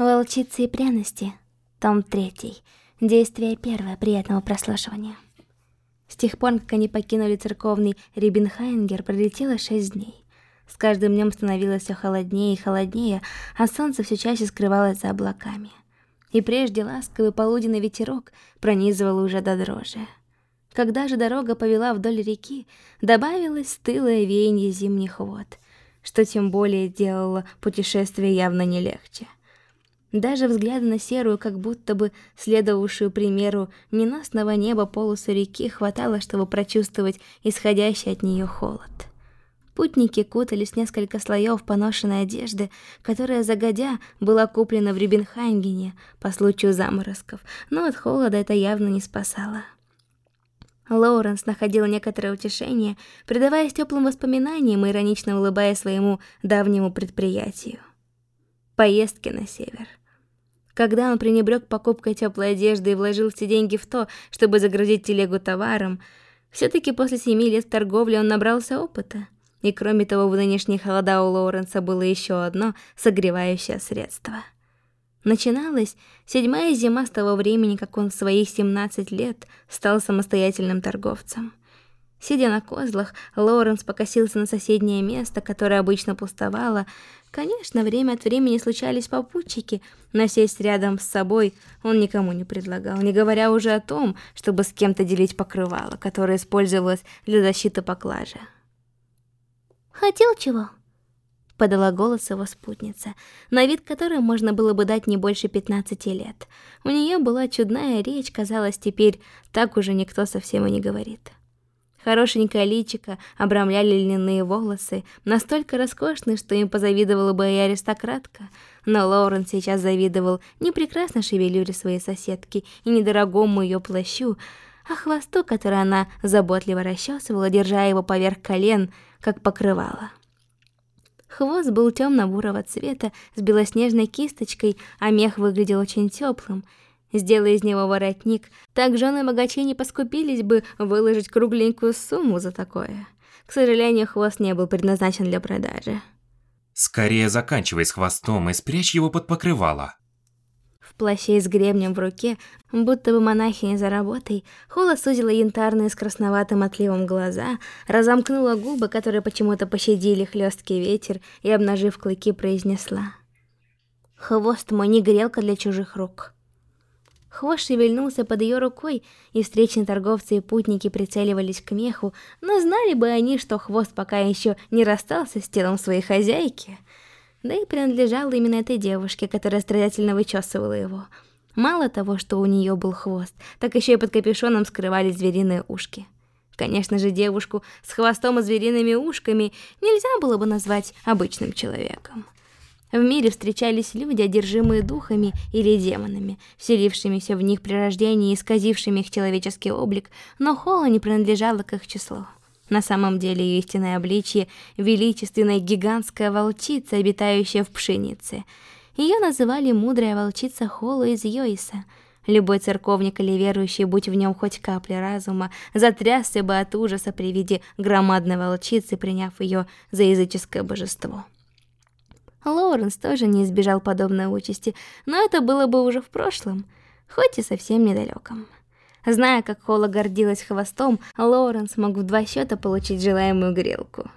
Волчицы и пряности. Том 3. Действие первое. Приятного прослушивания. С тех пор, как они покинули церковный Рибенхайнгер, пролетело шесть дней. С каждым днем становилось все холоднее и холоднее, а солнце все чаще скрывалось за облаками. И прежде ласковый полуденный ветерок пронизывал уже до дрожи. Когда же дорога повела вдоль реки, добавилось стылое веяние зимних вод, что тем более делало путешествие явно не легче. Даже взгляда на серую, как будто бы следовавшую примеру ненастного неба полосу реки хватало, чтобы прочувствовать исходящий от нее холод. Путники кутались в несколько слоев поношенной одежды, которая загодя была куплена в Рибенхайнгене по случаю заморозков, но от холода это явно не спасало. Лоуренс находил некоторое утешение, предаваясь теплым воспоминаниям и иронично улыбаясь своему давнему предприятию. Поездки на север. Когда он пренебрег покупкой теплой одежды и вложил все деньги в то, чтобы загрузить телегу товаром, все-таки после семи лет торговли он набрался опыта. И кроме того, в нынешние холода у Лоуренса было еще одно согревающее средство. Начиналась седьмая зима с того времени, как он в своих 17 лет стал самостоятельным торговцем. Сидя на козлах, Лоуренс покосился на соседнее место, которое обычно пустовало, Конечно, время от времени случались попутчики, но сесть рядом с собой он никому не предлагал, не говоря уже о том, чтобы с кем-то делить покрывало, которое использовалось для защиты поклажи. «Хотел чего?» — подала голос его спутница, на вид которой можно было бы дать не больше 15 лет. У нее была чудная речь, казалось, теперь так уже никто совсем и не говорит. Хорошенькое личико обрамляли льняные волосы, настолько роскошные, что им позавидовала бы и аристократка. Но Лоурен сейчас завидовал не прекрасной шевелюре своей соседки и недорогому ее плащу, а хвосту, который она заботливо расчесывала, держа его поверх колен, как покрывало. Хвост был темно-бурого цвета, с белоснежной кисточкой, а мех выглядел очень теплым — Сделай из него воротник, так жены богачей не поскупились бы выложить кругленькую сумму за такое. К сожалению, хвост не был предназначен для продажи. Скорее заканчивай с хвостом и спрячь его под покрывало. В плаще с гребнем в руке, будто бы монахиня за работой, Хола сузила янтарные с красноватым отливом глаза, разомкнула губы, которые почему-то пощадили хлесткий ветер, и, обнажив клыки, произнесла. «Хвост мой не грелка для чужих рук». Хвост шевельнулся под ее рукой, и встречные торговцы и путники прицеливались к меху, но знали бы они, что хвост пока еще не расстался с телом своей хозяйки. Да и принадлежал именно этой девушке, которая страдательно вычесывала его. Мало того, что у нее был хвост, так еще и под капюшоном скрывались звериные ушки. Конечно же, девушку с хвостом и звериными ушками нельзя было бы назвать обычным человеком. В мире встречались люди, одержимые духами или демонами, вселившимися в них при рождении и исказившими их человеческий облик, но Холла не принадлежала к их числу. На самом деле ее истинное обличье – величественная гигантская волчица, обитающая в пшенице. Ее называли мудрая волчица Холла из Йоиса. Любой церковник или верующий, будь в нем хоть капля разума, затрясся бы от ужаса при виде громадной волчицы, приняв ее за языческое божество. Лоуренс тоже не избежал подобной участи, но это было бы уже в прошлом, хоть и совсем недалеком. Зная, как Холла гордилась хвостом, Лоуренс мог в два счета получить желаемую грелку.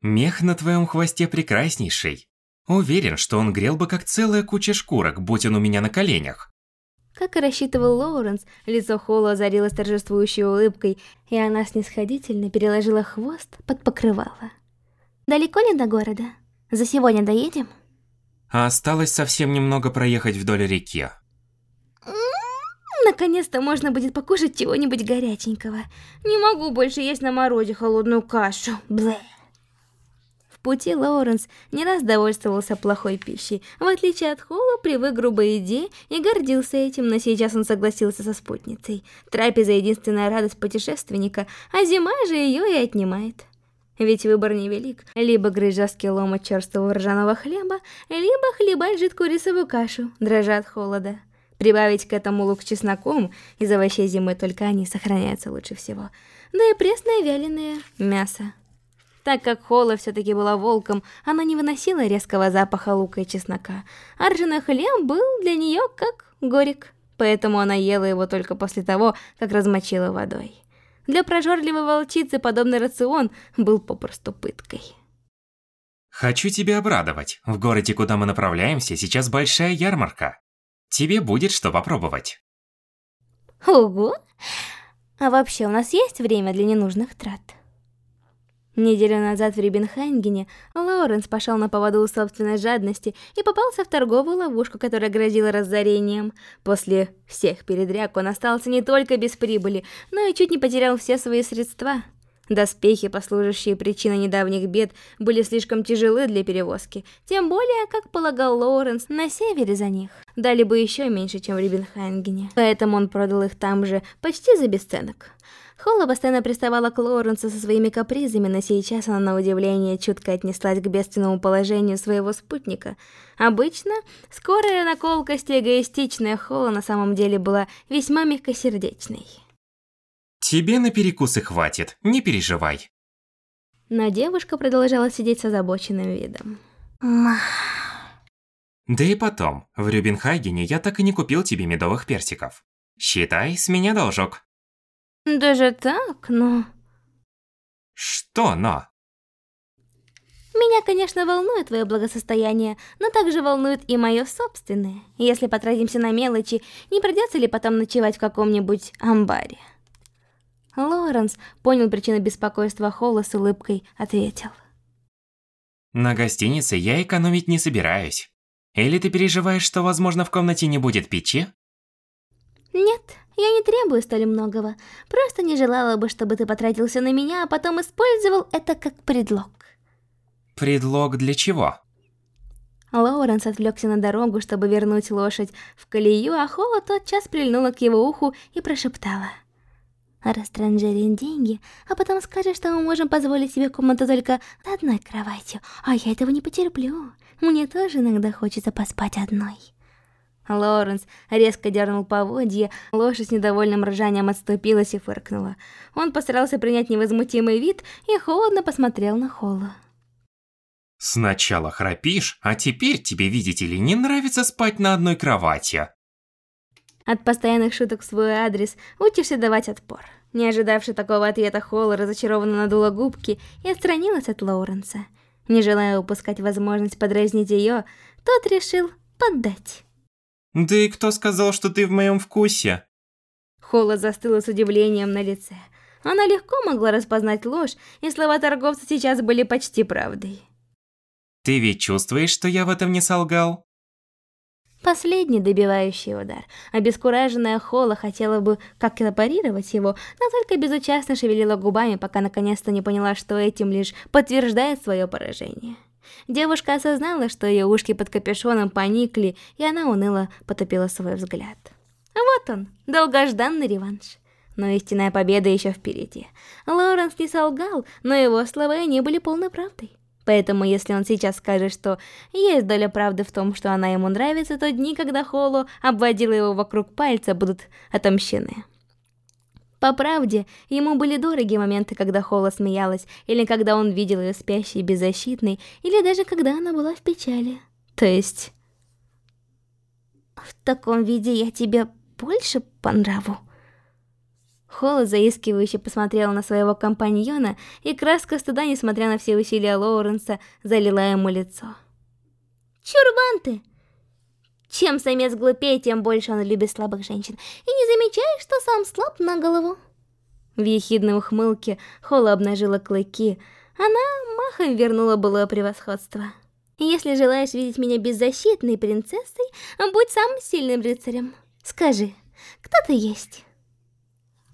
Мех на твоем хвосте прекраснейший. Уверен, что он грел бы как целая куча шкурок, будь он у меня на коленях. Как и рассчитывал Лоуренс, лицо Холла озарилось торжествующей улыбкой, и она снисходительно переложила хвост под покрывало. «Далеко ли до города?» За сегодня доедем? А осталось совсем немного проехать вдоль реки. Наконец-то можно будет покушать чего-нибудь горяченького. Не могу больше есть на морозе холодную кашу. Блэ. В пути Лоуренс не раз довольствовался плохой пищей. В отличие от Холла, привык к грубой еде и гордился этим, но сейчас он согласился со спутницей. Трапеза — единственная радость путешественника, а зима же ее и отнимает. Ведь выбор невелик. Либо грызть жесткий ломоть черствого ржаного хлеба, либо хлебать жидкую рисовую кашу, дрожа от холода. Прибавить к этому лук с чесноком, из овощей зимы только они сохраняются лучше всего. Да и пресное вяленое мясо. Так как Холла все-таки была волком, она не выносила резкого запаха лука и чеснока, а ржаной хлеб был для нее как горек, поэтому она ела его только после того, как размочила водой. Для прожорливой волчицы подобный рацион был попросту пыткой. Хочу тебя обрадовать. В городе, куда мы направляемся, сейчас большая ярмарка. Тебе будет что попробовать. Ого! А вообще, у нас есть время для ненужных трат? Неделю назад в Рибенхайнгене Лоуренс пошел на поводу у собственной жадности и попался в торговую ловушку, которая грозила разорением. После всех передряг он остался не только без прибыли, но и чуть не потерял все свои средства. Доспехи, послужащие причиной недавних бед, были слишком тяжелы для перевозки, тем более, как полагал Лоуренс, на севере за них. Дали бы еще меньше, чем в Рибенхайнгене, поэтому он продал их там же, почти за бесценок. Холла постоянно приставала к Лоуренсу со своими капризами, но сейчас она на удивление чутко отнеслась к бедственному положению своего спутника. Обычно, скорая наколкость и эгоистичная Холла на самом деле была весьма мягкосердечной. Тебе на перекусы хватит, не переживай. Но девушка продолжала сидеть с озабоченным видом. Да и потом, в Рюбенхагене я так и не купил тебе медовых персиков. Считай, с меня должок. Даже так, но... Что но? Меня, конечно, волнует твое благосостояние, но также волнует и мое собственное. Если потратимся на мелочи, не придется ли потом ночевать в каком-нибудь амбаре? Лоренс понял причину беспокойства Холла с улыбкой, ответил. На гостинице я экономить не собираюсь. Или ты переживаешь, что, возможно, в комнате не будет печи? Нет, я не требую столь многого. Просто не желала бы, чтобы ты потратился на меня, а потом использовал это как предлог. Предлог для чего? Лоуренс отвлекся на дорогу, чтобы вернуть лошадь в колею, а Холла тотчас прильнула к его уху и прошептала. Растранжирим деньги, а потом скажешь, что мы можем позволить себе комнату только одной кроватью, а я этого не потерплю. Мне тоже иногда хочется поспать одной. Лоренс резко дернул поводье, лошадь с недовольным ржанием отступилась и фыркнула. Он постарался принять невозмутимый вид и холодно посмотрел на Холла. «Сначала храпишь, а теперь тебе, видите ли, не нравится спать на одной кровати». От постоянных шуток в свой адрес учишься давать отпор. Не ожидавший такого ответа Холла разочарованно надула губки и отстранилась от Лоуренса. Не желая упускать возможность подразнить ее, тот решил поддать. «Да и кто сказал, что ты в моем вкусе?» Холла застыла с удивлением на лице. Она легко могла распознать ложь, и слова торговца сейчас были почти правдой. «Ты ведь чувствуешь, что я в этом не солгал?» Последний добивающий удар. Обескураженная Холла хотела бы как-то парировать его, но только безучастно шевелила губами, пока наконец-то не поняла, что этим лишь подтверждает свое поражение. Девушка осознала, что ее ушки под капюшоном поникли, и она уныло потопила свой взгляд. Вот он, долгожданный реванш. Но истинная победа еще впереди. Лоуренс не солгал, но его слова не были полной правдой. Поэтому если он сейчас скажет, что есть доля правды в том, что она ему нравится, то дни, когда Холло обводила его вокруг пальца, будут отомщены. По правде, ему были дороги моменты, когда Холла смеялась, или когда он видел ее спящей беззащитной, или даже когда она была в печали. То есть... В таком виде я тебе больше по нраву? Холла заискивающе посмотрела на своего компаньона, и краска стыда, несмотря на все усилия Лоуренса, залила ему лицо. «Чурбан ты! Чем самец глупее, тем больше он любит слабых женщин, и не замечаешь, что сам слаб на голову?» В ехидной ухмылке Холла обнажила клыки. Она махом вернула былое превосходство. «Если желаешь видеть меня беззащитной принцессой, будь самым сильным рыцарем. Скажи, кто ты есть?»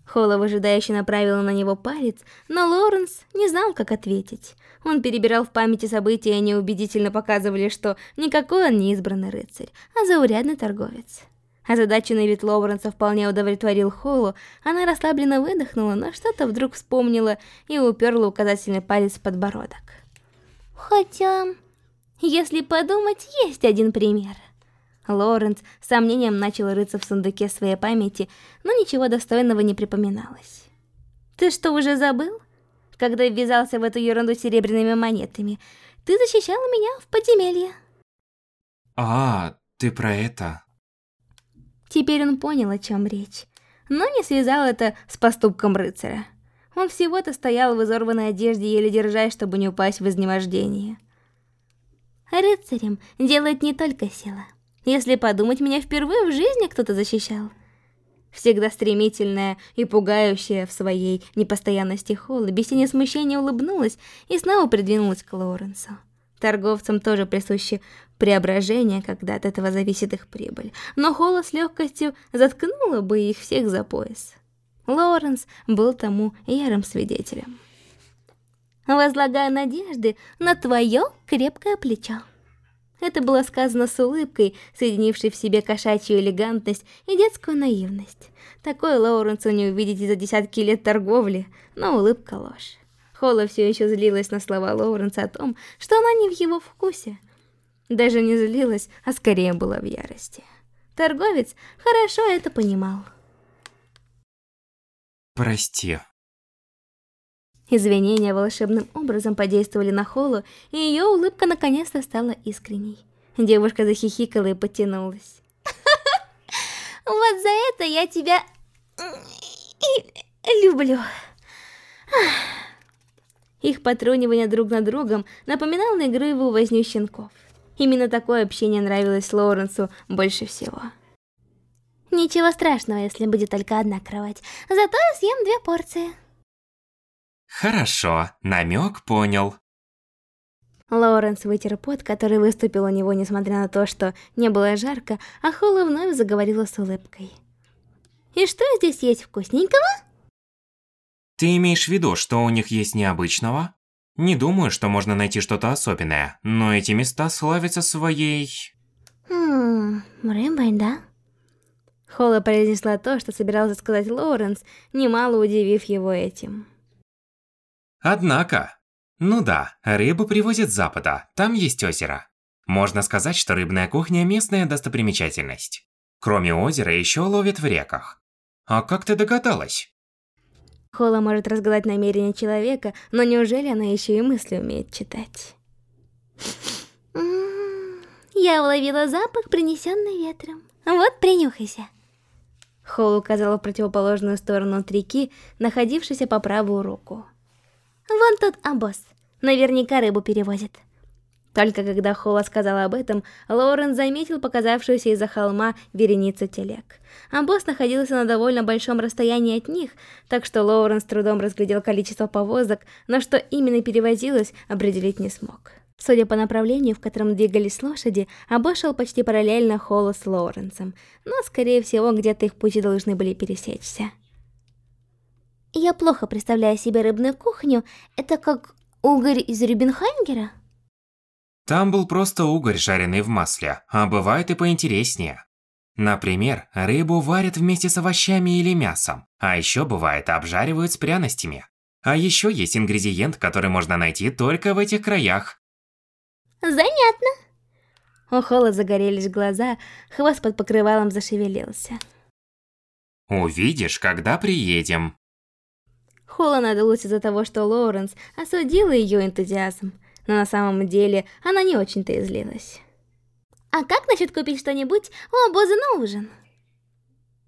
Холла выжидающе направила на него палец, но Лоренс не знал, как ответить. Он перебирал в памяти события, и они убедительно показывали, что никакой он не избранный рыцарь, а заурядный торговец. Озадаченный вид Лоуренса вполне удовлетворил Холлу, она расслабленно выдохнула, но что-то вдруг вспомнила и уперла указательный палец в подбородок. Хотя, если подумать, есть один пример. Лоренс с сомнением начал рыться в сундуке своей памяти, но ничего достойного не припоминалось. «Ты что, уже забыл? когда ввязался в эту ерунду серебряными монетами. Ты защищал меня в подземелье. А, ты про это. Теперь он понял, о чем речь, но не связал это с поступком рыцаря. Он всего-то стоял в изорванной одежде, еле держась, чтобы не упасть в изнемождение. Рыцарем делает не только сила. Если подумать, меня впервые в жизни кто-то защищал. Всегда стремительная и пугающая в своей непостоянности Холла, без тени смущения улыбнулась и снова придвинулась к Лоуренсу. Торговцам тоже присуще преображение, когда от этого зависит их прибыль, но Холла с легкостью заткнула бы их всех за пояс. Лоуренс был тому ярым свидетелем. «Возлагаю надежды на твое крепкое плечо». Это было сказано с улыбкой, соединившей в себе кошачью элегантность и детскую наивность. Такое Лоуренсу не увидите за десятки лет торговли, но улыбка ложь. Холла все еще злилась на слова Лоуренса о том, что она не в его вкусе. Даже не злилась, а скорее была в ярости. Торговец хорошо это понимал. Прости. Извинения волшебным образом подействовали на Холу, и ее улыбка наконец-то стала искренней. Девушка захихикала и потянулась. Вот за это я тебя люблю. Их потрунивание друг над другом напоминало игривую возню щенков. Именно такое общение нравилось Лоуренсу больше всего. Ничего страшного, если будет только одна кровать. Зато я съем две порции. Хорошо, намек понял. Лоуренс вытер пот, который выступил у него, несмотря на то, что не было жарко, а Холла вновь заговорила с улыбкой. «И что здесь есть вкусненького?» Ты имеешь в виду, что у них есть необычного? Не думаю, что можно найти что-то особенное, но эти места славятся своей... Хм, рыбой, да? Холла произнесла то, что собирался сказать Лоуренс, немало удивив его этим. Однако, ну да, рыбу привозят с запада, там есть озеро. Можно сказать, что рыбная кухня – местная достопримечательность. Кроме озера, еще ловят в реках. А как ты догадалась? Холла может разгадать намерения человека, но неужели она еще и мысли умеет читать? Я уловила запах, принесенный ветром. Вот, принюхайся. Холл указала в противоположную сторону от реки, находившейся по правую руку. Вон тот обоз. Наверняка рыбу перевозит. Только когда Холла сказала об этом, Лоурен заметил показавшуюся из-за холма вереницу телег. Обоз находился на довольно большом расстоянии от них, так что Лоурен с трудом разглядел количество повозок, но что именно перевозилось, определить не смог. Судя по направлению, в котором двигались лошади, обоз шел почти параллельно Холлу с Лоуренсом, но, скорее всего, где-то их пути должны были пересечься. Я плохо представляю себе рыбную кухню. Это как угорь из Рюбенхайнгера? Там был просто угорь, жареный в масле, а бывает и поинтереснее. Например, рыбу варят вместе с овощами или мясом, а еще бывает обжаривают с пряностями. А еще есть ингредиент, который можно найти только в этих краях. Занятно. У Холла загорелись глаза, хвост под покрывалом зашевелился. Увидишь, когда приедем. Холла надулась из-за того, что Лоуренс осудила ее энтузиазм, но на самом деле она не очень-то и злилась. «А как насчет купить что-нибудь у обоза на ужин?»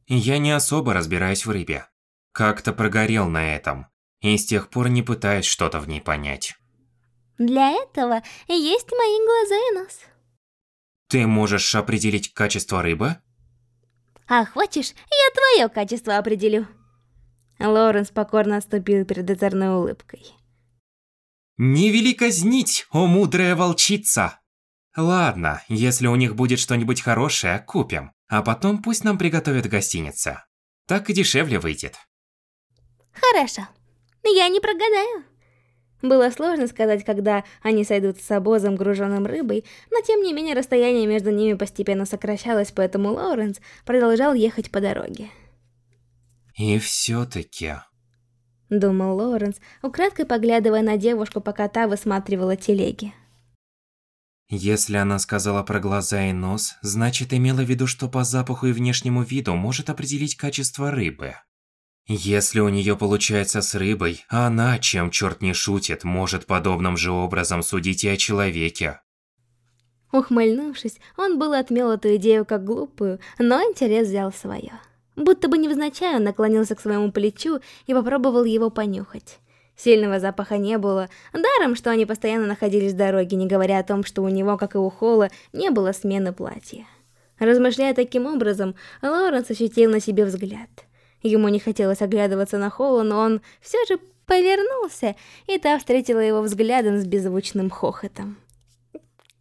Я не особо разбираюсь в рыбе. Как-то прогорел на этом, и с тех пор не пытаюсь что-то в ней понять. Для этого есть мои глаза и нос. Ты можешь определить качество рыбы? А хочешь, я твое качество определю. Лоренс покорно отступил перед озорной улыбкой. «Не вели казнить, о мудрая волчица!» «Ладно, если у них будет что-нибудь хорошее, купим, а потом пусть нам приготовят гостиница. Так и дешевле выйдет». «Хорошо, я не прогадаю». Было сложно сказать, когда они сойдут с обозом, груженным рыбой, но тем не менее расстояние между ними постепенно сокращалось, поэтому Лоуренс продолжал ехать по дороге. И все-таки... Думал Лоуренс, украдкой поглядывая на девушку, пока та высматривала телеги. Если она сказала про глаза и нос, значит имела в виду, что по запаху и внешнему виду может определить качество рыбы. Если у нее получается с рыбой, она, чем черт не шутит, может подобным же образом судить и о человеке. Ухмыльнувшись, он был отмел эту идею как глупую, но интерес взял свое. Будто бы невзначай он наклонился к своему плечу и попробовал его понюхать. Сильного запаха не было, даром, что они постоянно находились в дороге, не говоря о том, что у него, как и у Холла, не было смены платья. Размышляя таким образом, Лоренс ощутил на себе взгляд – Ему не хотелось оглядываться на Холлу, но он все же повернулся, и та встретила его взглядом с беззвучным хохотом.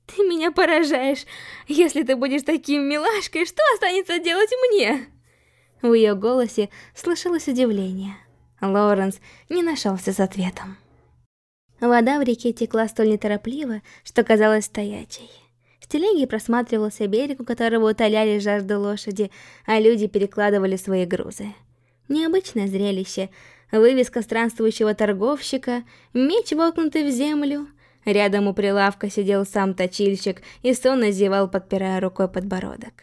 «Ты меня поражаешь. Если ты будешь таким милашкой, что останется делать мне?» В ее голосе слышалось удивление. Лоуренс не нашелся с ответом. Вода в реке текла столь неторопливо, что казалась стоячей. В телеге просматривался берег, у которого утоляли жажду лошади, а люди перекладывали свои грузы. Необычное зрелище. Вывеска странствующего торговщика, меч воткнутый в землю. Рядом у прилавка сидел сам точильщик и сонно зевал, подпирая рукой подбородок.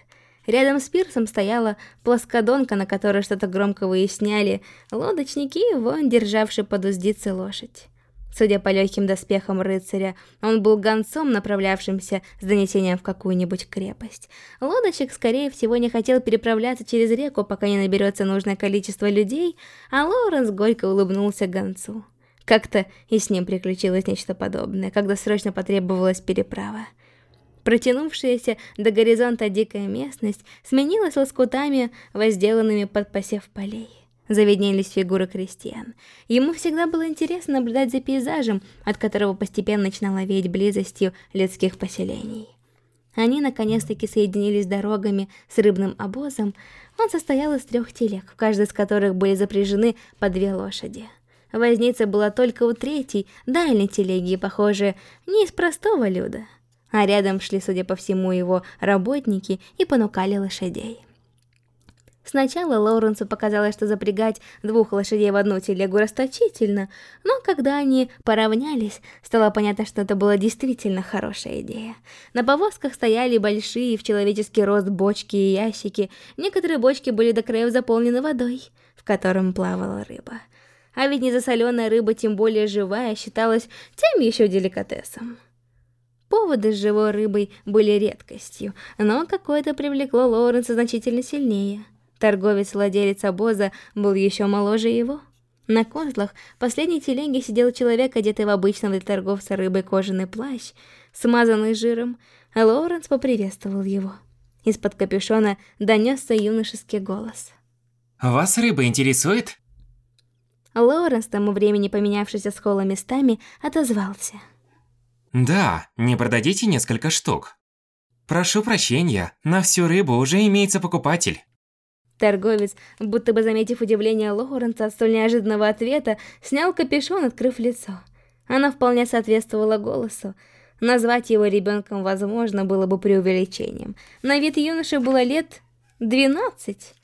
Рядом с пирсом стояла плоскодонка, на которой что-то громко выясняли лодочники и его, державший под уздицы лошадь. Судя по легким доспехам рыцаря, он был гонцом, направлявшимся с донесением в какую-нибудь крепость. Лодочек, скорее всего, не хотел переправляться через реку, пока не наберется нужное количество людей, а Лоуренс горько улыбнулся гонцу. Как-то и с ним приключилось нечто подобное, когда срочно потребовалась переправа. Протянувшаяся до горизонта дикая местность сменилась лоскутами, возделанными под посев полей завиднелись фигуры крестьян. Ему всегда было интересно наблюдать за пейзажем, от которого постепенно начинало веять близостью людских поселений. Они наконец-таки соединились дорогами с рыбным обозом. Он состоял из трех телег, в каждой из которых были запряжены по две лошади. Возница была только у третьей, дальней телеги, похоже, не из простого люда. А рядом шли, судя по всему, его работники и понукали лошадей. Сначала Лоуренсу показалось, что запрягать двух лошадей в одну телегу расточительно, но когда они поравнялись, стало понятно, что это была действительно хорошая идея. На повозках стояли большие в человеческий рост бочки и ящики, некоторые бочки были до краев заполнены водой, в котором плавала рыба. А ведь незасоленная рыба, тем более живая, считалась тем еще деликатесом. Поводы с живой рыбой были редкостью, но какое-то привлекло Лоуренса значительно сильнее – Торговец-владелец обоза был еще моложе его. На козлах последней телеги сидел человек, одетый в обычный для торговца рыбой кожаный плащ, смазанный жиром, а Лоуренс поприветствовал его. Из-под капюшона донесся юношеский голос. «Вас рыба интересует?» Лоуренс, тому времени поменявшийся с Холла местами, отозвался. «Да, не продадите несколько штук?» «Прошу прощения, на всю рыбу уже имеется покупатель». Торговец, будто бы заметив удивление Лоуренса от столь неожиданного ответа, снял капюшон, открыв лицо. Она вполне соответствовала голосу. Назвать его ребенком, возможно, было бы преувеличением. На вид юноши было лет 12.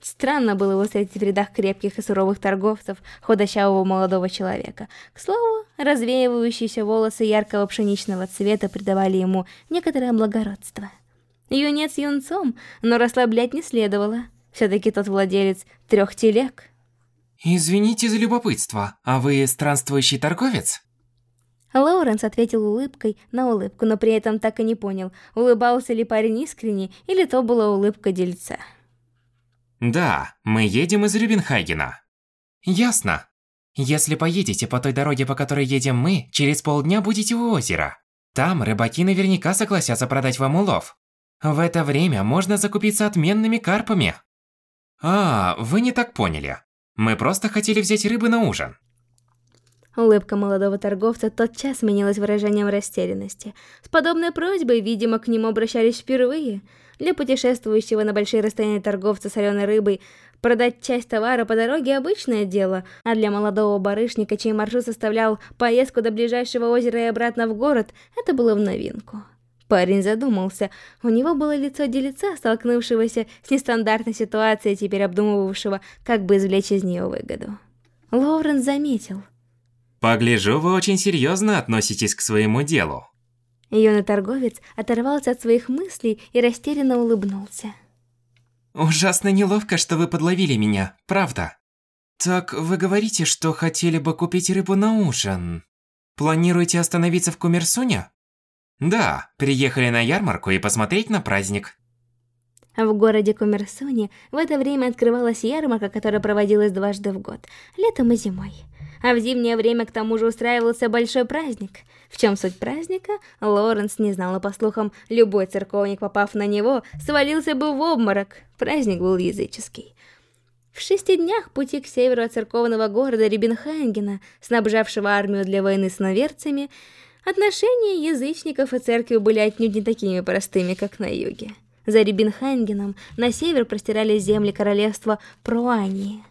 Странно было его встретить в рядах крепких и суровых торговцев, худощавого молодого человека. К слову, развеивающиеся волосы яркого пшеничного цвета придавали ему некоторое благородство. Юнец юнцом, но расслаблять не следовало. Все-таки тот владелец трех телег. Извините за любопытство, а вы странствующий торговец? Лоуренс ответил улыбкой на улыбку, но при этом так и не понял, улыбался ли парень искренне, или то была улыбка дельца. Да, мы едем из Рюбенхайгена. Ясно. Если поедете по той дороге, по которой едем мы, через полдня будете у озера. Там рыбаки наверняка согласятся продать вам улов. В это время можно закупиться отменными карпами. А, вы не так поняли. Мы просто хотели взять рыбы на ужин. Улыбка молодого торговца тотчас сменилась выражением растерянности. С подобной просьбой, видимо, к нему обращались впервые. Для путешествующего на большие расстояния торговца соленой рыбой продать часть товара по дороге – обычное дело, а для молодого барышника, чей маршрут составлял поездку до ближайшего озера и обратно в город, это было в новинку. Парень задумался. У него было лицо делеца, столкнувшегося с нестандартной ситуацией, теперь обдумывавшего, как бы извлечь из нее выгоду. Лоуренс заметил. «Погляжу, вы очень серьезно относитесь к своему делу». Юный торговец оторвался от своих мыслей и растерянно улыбнулся. «Ужасно неловко, что вы подловили меня, правда. Так вы говорите, что хотели бы купить рыбу на ужин? Планируете остановиться в Кумерсуне? Да, приехали на ярмарку и посмотреть на праздник. В городе Кумерсуне в это время открывалась ярмарка, которая проводилась дважды в год, летом и зимой. А в зимнее время к тому же устраивался большой праздник. В чем суть праздника, Лоренс не знала по слухам, любой церковник, попав на него, свалился бы в обморок. Праздник был языческий. В шести днях пути к северу от церковного города Рибенхайнгена, снабжавшего армию для войны с наверцами, отношения язычников и церкви были отнюдь не такими простыми, как на юге. За Рибенхайнгеном на север простирались земли королевства Пруании,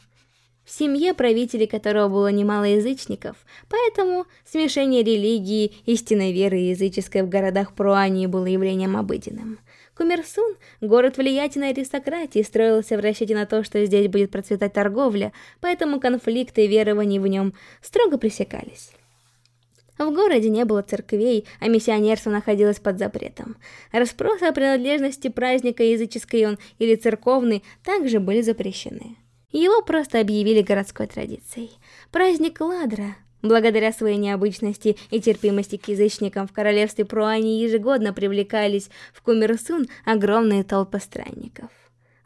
в семье правителей которого было немало язычников, поэтому смешение религии, истинной веры и языческой в городах Пруании было явлением обыденным. Кумерсун, город влиятельной аристократии, строился в расчете на то, что здесь будет процветать торговля, поэтому конфликты и верования в нем строго пресекались. В городе не было церквей, а миссионерство находилось под запретом. Распросы о принадлежности праздника языческой он или церковный также были запрещены. Его просто объявили городской традицией. Праздник Ладра, благодаря своей необычности и терпимости к язычникам в королевстве Пруани ежегодно привлекались в Кумерсун огромные толпы странников.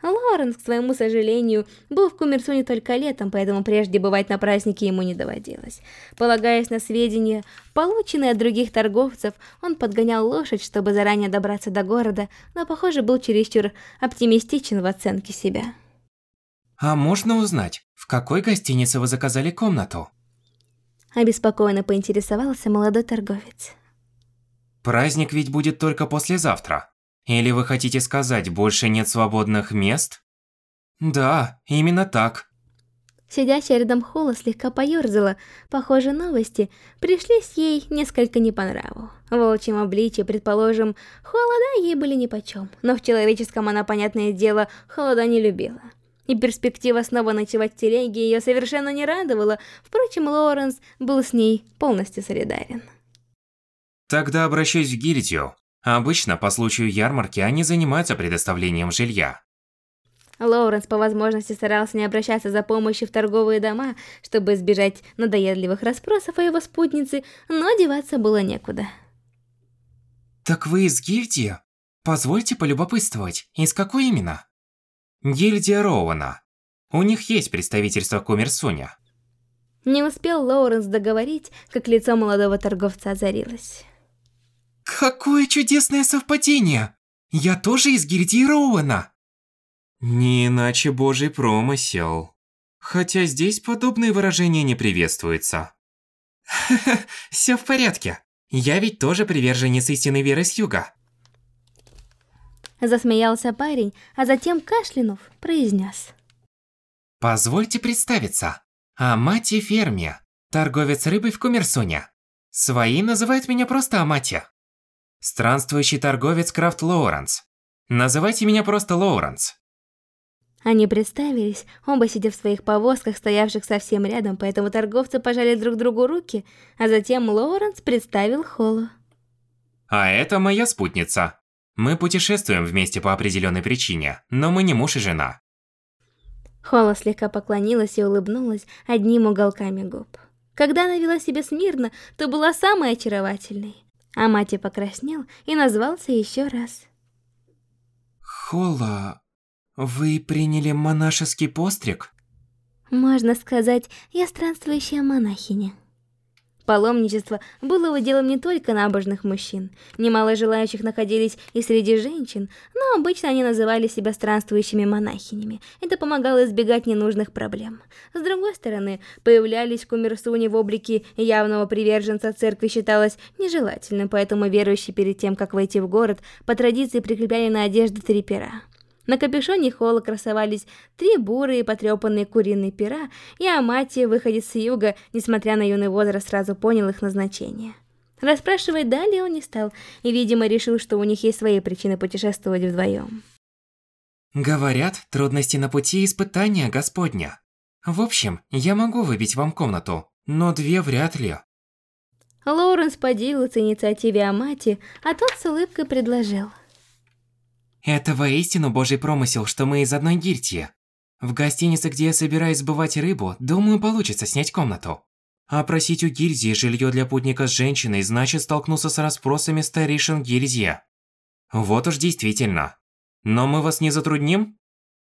Лоренс, к своему сожалению, был в Кумерсуне только летом, поэтому прежде бывать на празднике ему не доводилось. Полагаясь на сведения, полученные от других торговцев, он подгонял лошадь, чтобы заранее добраться до города, но, похоже, был чересчур оптимистичен в оценке себя. «А можно узнать, в какой гостинице вы заказали комнату?» Обеспокоенно поинтересовался молодой торговец. «Праздник ведь будет только послезавтра. Или вы хотите сказать, больше нет свободных мест? Да, именно так. Сидящая рядом Холла слегка поёрзала. Похоже, новости пришлись ей несколько не по нраву. В волчьем обличье, предположим, холода ей были нипочём. Но в человеческом она, понятное дело, холода не любила. И перспектива снова ночевать в телеге её совершенно не радовала. Впрочем, Лоренс был с ней полностью солидарен. Тогда обращаюсь в гильдию. Обычно по случаю ярмарки они занимаются предоставлением жилья. Лоуренс по возможности старался не обращаться за помощью в торговые дома, чтобы избежать надоедливых расспросов о его спутнице, но деваться было некуда. «Так вы из гильдии? Позвольте полюбопытствовать, из какой именно?» «Гильдия Роуэна. У них есть представительство в Кумерсуне». Не успел Лоуренс договорить, как лицо молодого торговца озарилось. Какое чудесное совпадение! Я тоже из гильдии Роуэна. Не иначе божий промысел. Хотя здесь подобные выражения не приветствуются. Ха-ха, всё в порядке. Я ведь тоже приверженец истинной веры с юга. Засмеялся парень, а затем кашлянув, произнес. Позвольте представиться. Амати Ферми, торговец рыбой в Кумерсуне. Своим называют меня просто Амати. Странствующий торговец Крафт Лоуренс. Называйте меня просто Лоуренс. Они представились, оба сидя в своих повозках, стоявших совсем рядом, поэтому торговцы пожали друг другу руки, а затем Лоуренс представил Холлу. А это моя спутница. Мы путешествуем вместе по определенной причине, но мы не муж и жена. Холла слегка поклонилась и улыбнулась одним уголками губ. Когда она вела себя смирно, то была самой очаровательной. А Мати покраснел и назвался еще раз. Холла, вы приняли монашеский постриг? Можно сказать, я странствующая монахиня. Паломничество было уделом не только набожных мужчин. Немало желающих находились и среди женщин, но обычно они называли себя странствующими монахинями. Это помогало избегать ненужных проблем. С другой стороны, появлялись кумирсуни в облике явного приверженца церкви считалось нежелательным, поэтому верующие перед тем, как войти в город, по традиции прикрепляли на одежду три пера. На капюшоне Холла красовались три бурые потрепанные куриные пера, и Амати, выходец с юга, несмотря на юный возраст, сразу понял их назначение. Расспрашивать далее он не стал, и, видимо, решил, что у них есть свои причины путешествовать вдвоем. Говорят, трудности на пути испытания Господня. В общем, я могу выбить вам комнату, но две вряд ли. Лоуренс поделился инициативе Амати, а тот с улыбкой предложил. Это воистину божий промысел, что мы из одной гильдии. В гостинице, где я собираюсь сбывать рыбу, думаю, получится снять комнату. А просить у гильдии жилье для путника с женщиной значит столкнуться с расспросами старейшин гильдии. Вот уж действительно. Но мы вас не затрудним?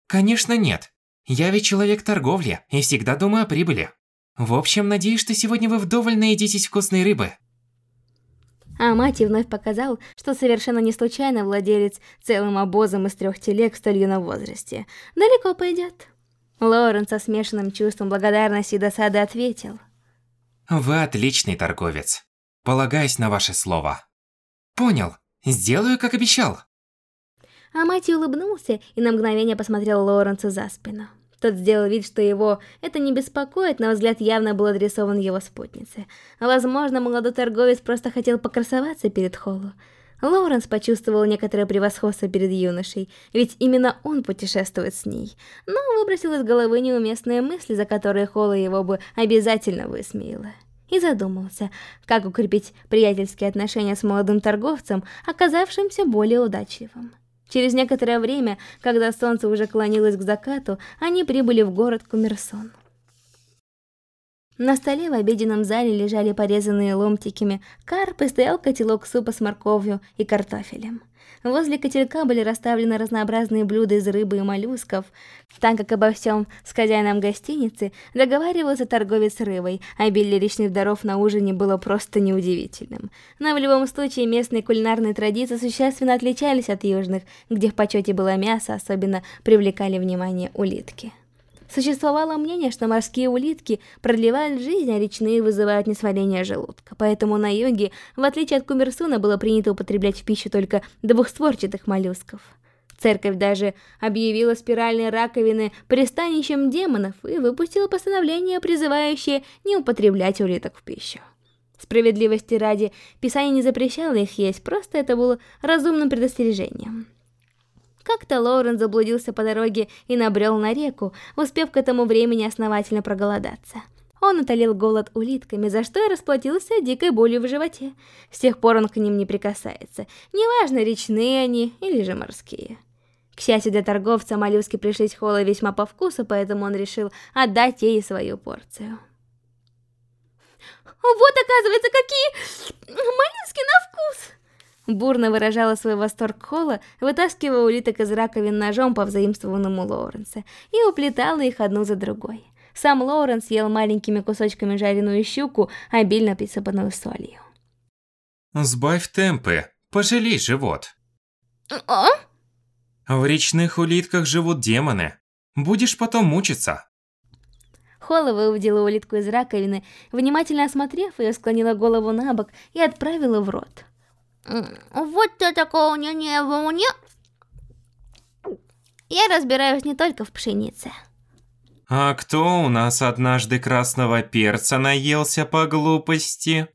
Конечно, нет. Я ведь человек торговли и всегда думаю о прибыли. В общем, надеюсь, что сегодня вы вдоволь наедитесь вкусной рыбы. А Мати вновь показал, что совершенно не случайно владелец целым обозом из трех телег в столь юном возрасте. Далеко пойдет. Лорен со смешанным чувством благодарности и досады ответил. Вы отличный торговец. Полагаюсь на ваше слово. Понял. Сделаю, как обещал. А Мати улыбнулся и на мгновение посмотрел Лоренцу за спину. Тот сделал вид, что его это не беспокоит, но взгляд явно был адресован его спутнице. Возможно, молодой торговец просто хотел покрасоваться перед Холлу. Лоуренс почувствовал некоторое превосходство перед юношей, ведь именно он путешествует с ней, но выбросил из головы неуместные мысли, за которые Холла его бы обязательно высмеяла. И задумался, как укрепить приятельские отношения с молодым торговцем, оказавшимся более удачливым. Через некоторое время, когда солнце уже клонилось к закату, они прибыли в город Кумерсон. На столе в обеденном зале лежали порезанные ломтиками карп и стоял котелок супа с морковью и картофелем. Возле котелка были расставлены разнообразные блюда из рыбы и моллюсков. Так как обо всем с хозяином гостиницы договаривался торговец рыбой, а обилие речных даров на ужине было просто неудивительным. Но в любом случае местные кулинарные традиции существенно отличались от южных, где в почете было мясо, особенно привлекали внимание улитки. Существовало мнение, что морские улитки продлевают жизнь, а речные вызывают несварение желудка. Поэтому на юге, в отличие от Кумерсуна, было принято употреблять в пищу только двухстворчатых моллюсков. Церковь даже объявила спиральные раковины пристанищем демонов и выпустила постановление, призывающее не употреблять улиток в пищу. Справедливости ради, Писание не запрещало их есть, просто это было разумным предостережением. Как-то Лоурен заблудился по дороге и набрел на реку, успев к этому времени основательно проголодаться. Он утолил голод улитками, за что и расплатился дикой болью в животе. С тех пор он к ним не прикасается, неважно, речные они или же морские. К счастью для торговца, моллюски пришлись Холла весьма по вкусу, поэтому он решил отдать ей свою порцию. «Вот, оказывается, какие моллюски на вкус!» Бурно выражала свой восторг Холла, вытаскивая улиток из раковин ножом по взаимствованному Лоуренса, и уплетала их одну за другой. Сам Лоуренс ел маленькими кусочками жареную щуку, обильно присыпанную солью. «Сбавь темпы, пожалей живот». «А?» «В речных улитках живут демоны. Будешь потом мучиться». Холла выудила улитку из раковины, внимательно осмотрев ее, склонила голову на бок и отправила в рот. Вот это такого не не не. Я разбираюсь не только в пшенице. А кто у нас однажды красного перца наелся по глупости?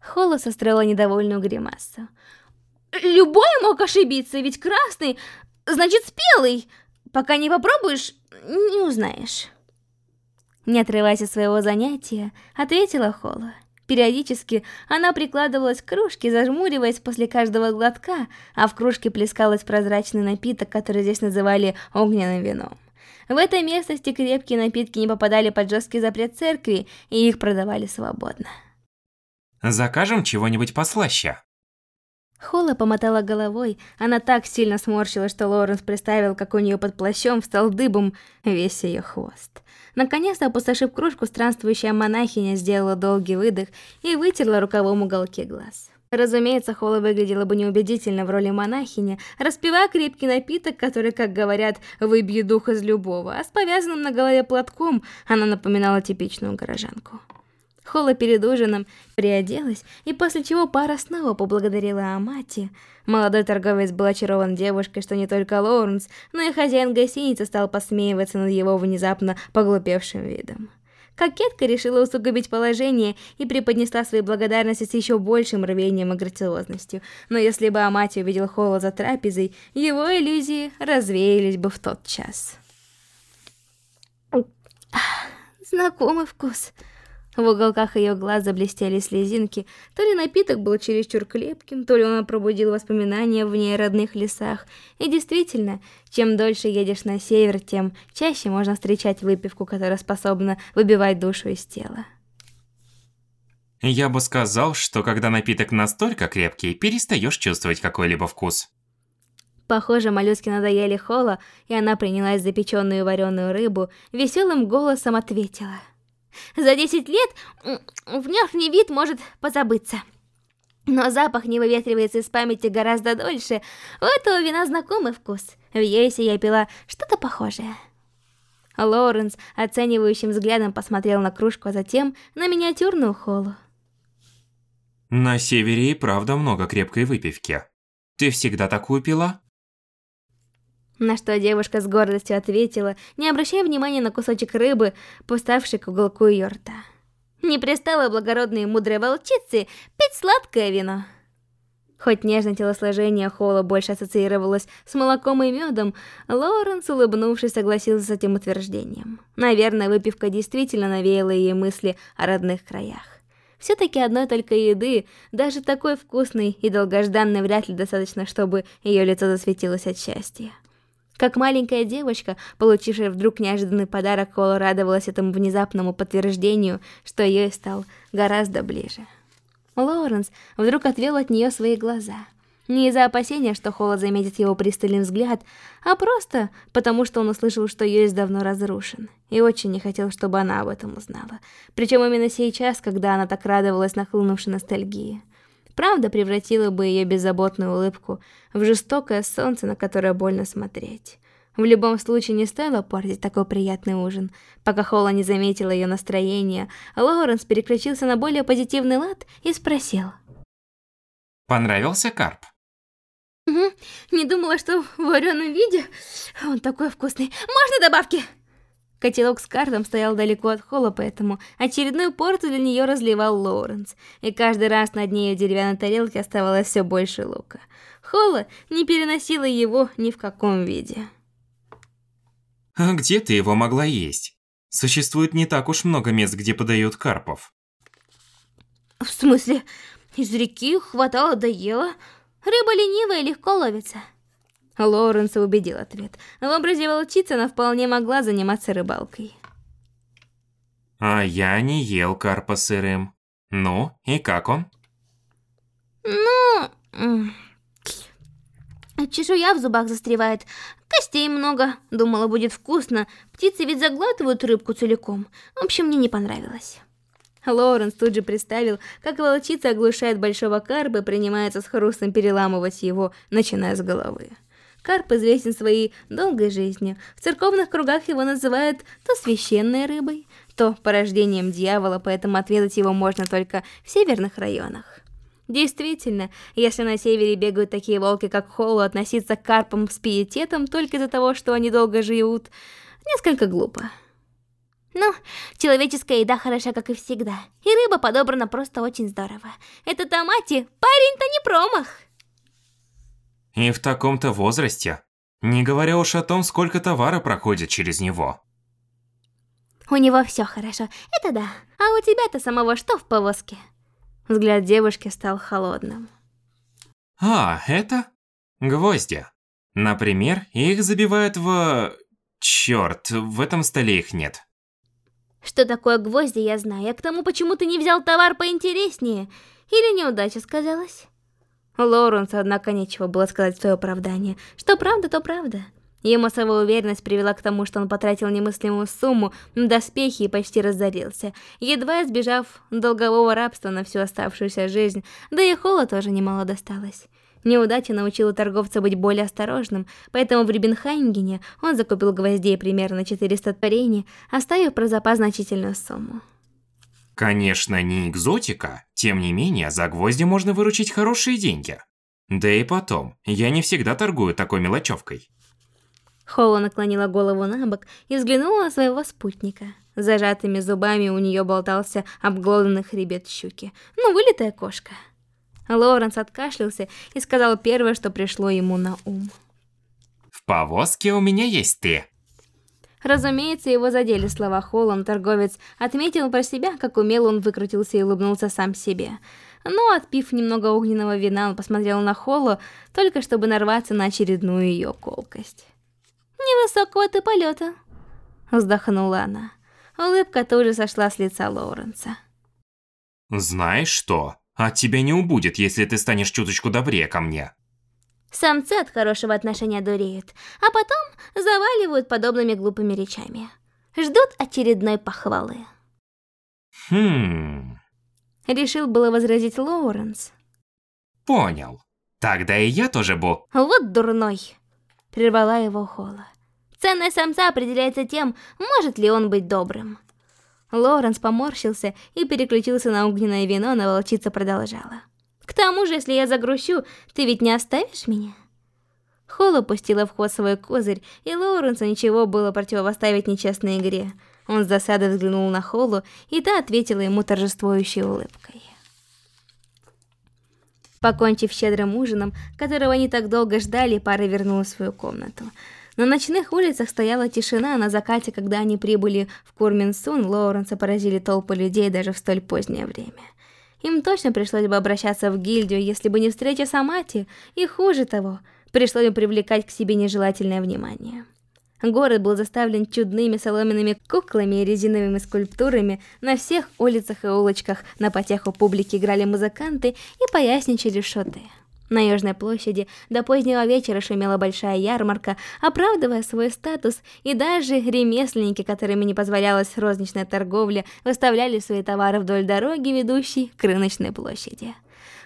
Холла состроила недовольную гримасу. Любой мог ошибиться, ведь красный, значит спелый. Пока не попробуешь, не узнаешь. Не отрываясь от своего занятия, ответила Холла. Периодически она прикладывалась к кружке, зажмуриваясь после каждого глотка, а в кружке плескалась прозрачный напиток, который здесь называли огненным вином. В этой местности крепкие напитки не попадали под жесткий запрет церкви, и их продавали свободно. «Закажем чего-нибудь послаще?» Холла помотала головой, она так сильно сморщилась, что Лоренс представил, как у нее под плащом встал дыбом весь ее хвост. Наконец-то, опустошив кружку, странствующая монахиня сделала долгий выдох и вытерла рукавом уголки глаз. Разумеется, Холла выглядела бы неубедительно в роли монахини, распивая крепкий напиток, который, как говорят, выбьет дух из любого, а с повязанным на голове платком она напоминала типичную горожанку. Холла перед ужином приоделась, и после чего пара снова поблагодарила Амати. Молодой торговец был очарован девушкой, что не только Лоуренс, но и хозяин гостиницы стал посмеиваться над его внезапно поглупевшим видом. Кокетка решила усугубить положение и преподнесла свои благодарности с еще большим рвением и грациозностью. Но если бы Амати увидел Холла за трапезой, его иллюзии развеялись бы в тот час. Знакомый вкус. В уголках ее глаз заблестели слезинки, то ли напиток был чересчур крепким, то ли он пробудил воспоминания в ней родных лесах. И действительно, чем дольше едешь на север, тем чаще можно встречать выпивку, которая способна выбивать душу из тела. Я бы сказал, что когда напиток настолько крепкий, перестаешь чувствовать какой-либо вкус. Похоже, моллюски надоели Холла, и она принялась за печеную вареную рыбу, веселым голосом ответила. «За 10 лет внешний вид может позабыться. Но запах не выветривается из памяти гораздо дольше. У этого вина знакомый вкус. В Ейсе я пила что-то похожее». Лоуренс оценивающим взглядом посмотрел на кружку, а затем на миниатюрную Холлу. На севере и правда много крепкой выпивки. Ты всегда такую пила? На что девушка с гордостью ответила, не обращая внимания на кусочек рыбы, поставший к уголку ее рта. Не пристало благородной и мудрой волчице пить сладкое вино. Хоть нежное телосложение Холла больше ассоциировалось с молоком и медом, Лоренс, улыбнувшись, согласился с этим утверждением. Наверное, выпивка действительно навеяла ей мысли о родных краях. Все-таки одной только еды, даже такой вкусной и долгожданной вряд ли достаточно, чтобы ее лицо засветилось от счастья. Как маленькая девочка, получившая вдруг неожиданный подарок, Кола радовалась этому внезапному подтверждению, что ей стал гораздо ближе. Лоуренс вдруг отвел от нее свои глаза. Не из-за опасения, что Холод заметит его пристальный взгляд, а просто потому, что он услышал, что Йойс давно разрушен, и очень не хотел, чтобы она об этом узнала. Причем именно сейчас, когда она так радовалась нахлынувшей ностальгии. Правда превратила бы ее беззаботную улыбку в жестокое солнце, на которое больно смотреть. В любом случае не стоило портить такой приятный ужин. Пока Холла не заметила ее настроение, Лоуренс переключился на более позитивный лад и спросил. Понравился карп? Угу, не думала, что в вареном виде он такой вкусный. Можно добавки? Котелок с картом стоял далеко от холла, поэтому очередную порцию для нее разливал Лоуренс. И каждый раз на дне ее деревянной тарелки оставалось все больше лука. Холла не переносила его ни в каком виде. А где ты его могла есть? Существует не так уж много мест, где подают карпов. В смысле? Из реки хватало да ела. Рыба ленивая легко ловится. Лоуренса убедил ответ. В образе волчицы она вполне могла заниматься рыбалкой. А я не ел карпа сырым. Ну, и как он? Ну... Чешуя в зубах застревает, костей много, думала будет вкусно, птицы ведь заглатывают рыбку целиком. В общем, мне не понравилось. Лоуренс тут же представил, как волчица оглушает большого карпа и принимается с хрустом переламывать его, начиная с головы. Карп известен своей долгой жизнью. В церковных кругах его называют то священной рыбой, то порождением дьявола, поэтому отведать его можно только в северных районах. Действительно, если на севере бегают такие волки, как Холлу, относиться к карпам с пиететом только из-за того, что они долго живут, несколько глупо. Ну, человеческая еда хороша, как и всегда. И рыба подобрана просто очень здорово. Это Томати, парень-то не промах. И в таком-то возрасте. Не говоря уж о том, сколько товара проходит через него. У него все хорошо, это да. А у тебя-то самого что в повозке? Взгляд девушки стал холодным. А, это? Гвозди. Например, их забивают в... Черт, в этом столе их нет. Что такое гвозди, я знаю, а к тому почему ты не взял товар поинтереснее. Или неудача сказалась? Лоуренсу, однако, нечего было сказать в свое оправдание. Что правда, то правда. Его самоуверенность привела к тому, что он потратил немыслимую сумму на доспехи и почти разорился, едва избежав долгового рабства на всю оставшуюся жизнь, да и Холла тоже немало досталось. Неудача научила торговца быть более осторожным, поэтому в Рибенхайнгене он закупил гвоздей примерно 400 творений, оставив про запас значительную сумму. Конечно, не экзотика, тем не менее, за гвозди можно выручить хорошие деньги. Да и потом, я не всегда торгую такой мелочевкой. Холла наклонила голову на бок и взглянула на своего спутника. Зажатыми зубами у нее болтался обглоданный хребет щуки. Ну, вылитая кошка. Лоренс откашлялся и сказал первое, что пришло ему на ум. «В повозке у меня есть ты». Разумеется, его задели слова Холлом, торговец отметил про себя, как умело он выкрутился и улыбнулся сам себе. Но, отпив немного огненного вина, он посмотрел на Холлу, только чтобы нарваться на очередную ее колкость. «Невысокого ты полета», — вздохнула она. Улыбка тоже сошла с лица Лоуренса. «Знаешь что? От тебя не убудет, если ты станешь чуточку добрее ко мне». Самцы от хорошего отношения дуреют, а потом заваливают подобными глупыми речами. Ждут очередной похвалы. Хм... Решил было возразить Лоуренс. Понял. Тогда и я тоже бу... Вот дурной. Прервала его Холла. Ценность самца определяется тем, может ли он быть добрым. Лоуренс поморщился и переключился на огненное вино, но волчица продолжала. К тому же, если я загрущу, ты ведь не оставишь меня? Холла пустила в ход свой козырь, и Лоуренсу ничего было противопоставить нечестной игре. Он с досадой взглянул на Холлу, и та ответила ему торжествующей улыбкой. Покончив щедрым ужином, которого они так долго ждали, пара вернулась в свою комнату. На ночных улицах стояла тишина, а на закате, когда они прибыли в Курминсун, Лоуренса поразили толпы людей даже в столь позднее время. Им точно пришлось бы обращаться в гильдию, если бы не встреча с Амати, и хуже того, пришлось бы привлекать к себе нежелательное внимание. Город был заставлен чудными соломенными куклами и резиновыми скульптурами. На всех улицах и улочках на потеху публики играли музыканты и поясничали шоты. На Южной площади до позднего вечера шумела большая ярмарка, оправдывая свой статус, и даже ремесленники, которыми не позволялась розничная торговля, выставляли свои товары вдоль дороги, ведущей к рыночной площади.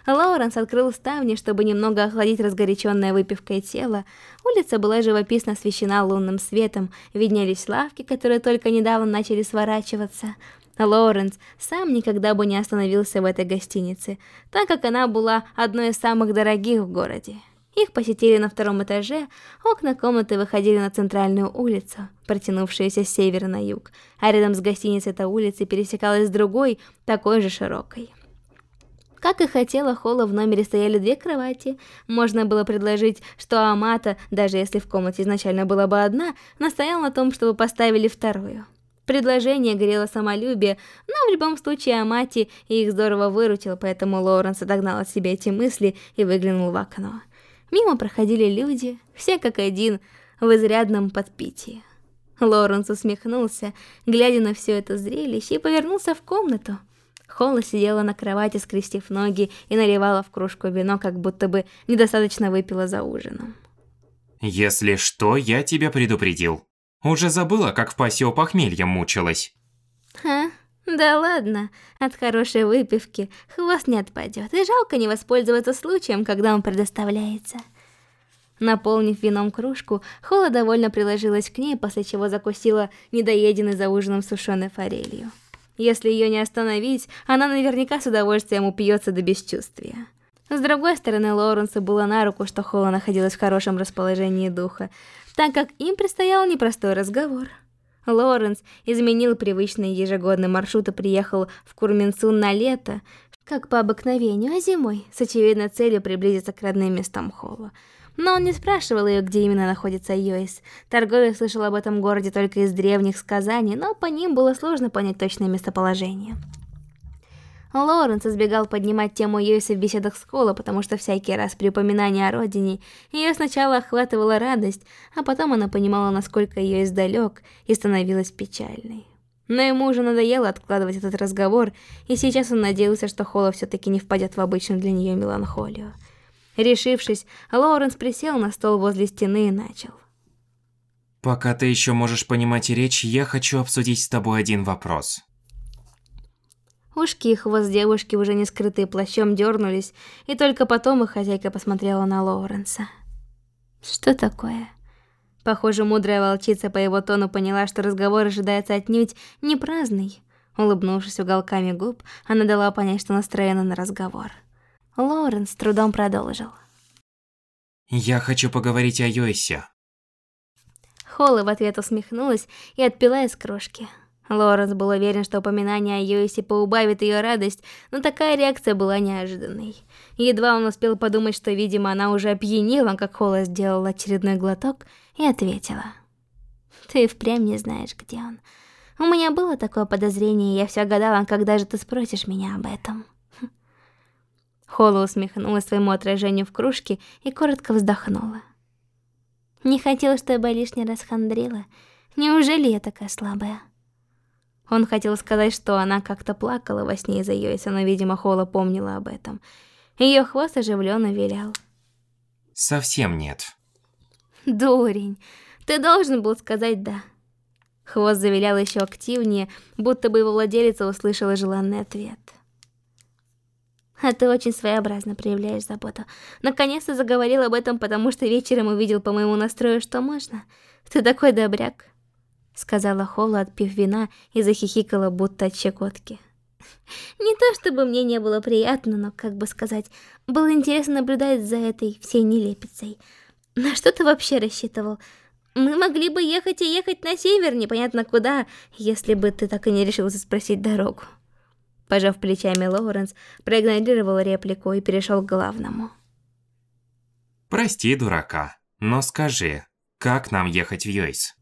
Лоуренс открыл ставни, чтобы немного охладить разгоряченное выпивкой тело. Улица была живописно освещена лунным светом, виднелись лавки, которые только недавно начали сворачиваться. Лоуренс сам никогда бы не остановился в этой гостинице, так как она была одной из самых дорогих в городе. Их посетили на втором этаже, окна комнаты выходили на центральную улицу, протянувшуюся с севера на юг, а рядом с гостиницей эта улица пересекалась с другой, такой же широкой. Как и хотела Холла, в номере стояли две кровати. Можно было предложить, что Амата, даже если в комнате изначально была бы одна, настоял на том, чтобы поставили вторую. Предложение грело самолюбие, но в любом случае Амати их здорово выручил, поэтому Лоуренс отогнал от себя эти мысли и выглянул в окно. Мимо проходили люди, все как один, в изрядном подпитии. Лоуренс усмехнулся, глядя на все это зрелище, и повернулся в комнату. Холла сидела на кровати, скрестив ноги, и наливала в кружку вино, как будто бы недостаточно выпила за ужином. «Если что, я тебя предупредил», уже забыла, как в пасео похмельем мучилась. Ха, да ладно, от хорошей выпивки хвост не отпадет, и жалко не воспользоваться случаем, когда он предоставляется. Наполнив вином кружку, Холла довольно приложилась к ней, после чего закусила недоеденный за ужином сушеной форелью. Если ее не остановить, она наверняка с удовольствием упьется до бесчувствия. С другой стороны, Лоуренсу было на руку, что Холла находилась в хорошем расположении духа так как им предстоял непростой разговор. Лоренс изменил привычный ежегодный маршрут и приехал в Курминсун на лето, как по обыкновению, а зимой, с очевидной целью приблизиться к родным местам Холла. Но он не спрашивал ее, где именно находится Йойс. Торговец слышал об этом городе только из древних сказаний, но по ним было сложно понять точное местоположение. Лоренс избегал поднимать тему Йойса в беседах с Холла, потому что всякий раз при упоминании о родине ее сначала охватывала радость, а потом она понимала, насколько Йойс далек, и становилась печальной. Но ему уже надоело откладывать этот разговор, и сейчас он надеялся, что Холла все-таки не впадет в обычную для нее меланхолию. Решившись, Лоуренс присел на стол возле стены и начал. «Пока ты еще можешь понимать речь, я хочу обсудить с тобой один вопрос». Ушки и хвост девушки, уже не скрытые плащом, дернулись, и только потом их хозяйка посмотрела на Лоуренса. «Что такое?» Похоже, мудрая волчица по его тону поняла, что разговор ожидается отнюдь не праздный. Улыбнувшись уголками губ, она дала понять, что настроена на разговор. Лоуренс с трудом продолжил. «Я хочу поговорить о Йойсе». Холла в ответ усмехнулась и отпила из кружки. Лоренс был уверен, что упоминание о Йоисе поубавит ее радость, но такая реакция была неожиданной. Едва он успел подумать, что, видимо, она уже опьянела, как Холла сделала очередной глоток, и ответила. Ты впрямь не знаешь, где он. У меня было такое подозрение, и я все гадала, когда же ты спросишь меня об этом. Холла усмехнулась своему отражению в кружке и коротко вздохнула. Не хотела, чтобы я лишний раз хандрила. Неужели я такая слабая? Он хотел сказать, что она как-то плакала во сне из-за Йойса, но, видимо, Холла помнила об этом. Ее хвост оживленно вилял. Совсем нет. Дурень, ты должен был сказать «да». Хвост завилял еще активнее, будто бы его владелица услышала желанный ответ. А ты очень своеобразно проявляешь заботу. Наконец-то заговорил об этом, потому что вечером увидел по моему настрою, что можно. Ты такой добряк. Сказала Холла, отпив вина, и захихикала, будто от щекотки. Не то чтобы мне не было приятно, но, как бы сказать, было интересно наблюдать за этой всей нелепицей. На что ты вообще рассчитывал? Мы могли бы ехать и ехать на север, непонятно куда, если бы ты так и не решился спросить дорогу. Пожав плечами, Лоуренс проигнорировал реплику и перешел к главному. Прости, дурака, но скажи, как нам ехать в Йойс?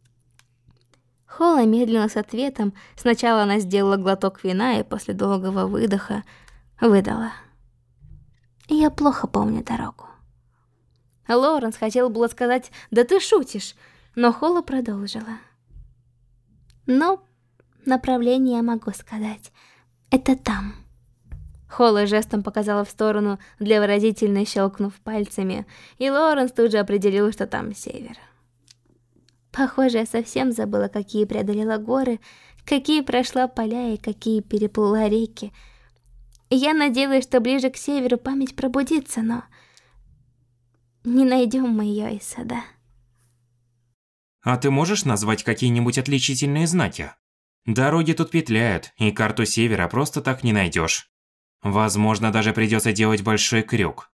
Холла медленно с ответом. Сначала она сделала глоток вина и после долгого выдоха выдала. Я плохо помню дорогу. Лоуренс хотел было сказать «Да ты шутишь», но Холла продолжила. Но направление я могу сказать. Это там. Холла жестом показала в сторону, для выразительно щелкнув пальцами, и Лоренс тут же определил, что там север. Похоже, я совсем забыла, какие преодолела горы, какие прошла поля и какие переплыла реки. Я надеялась, что ближе к северу память пробудится, но... Не найдем мы ее из сада. А ты можешь назвать какие-нибудь отличительные знаки? Дороги тут петляют, и карту севера просто так не найдешь. Возможно, даже придется делать большой крюк.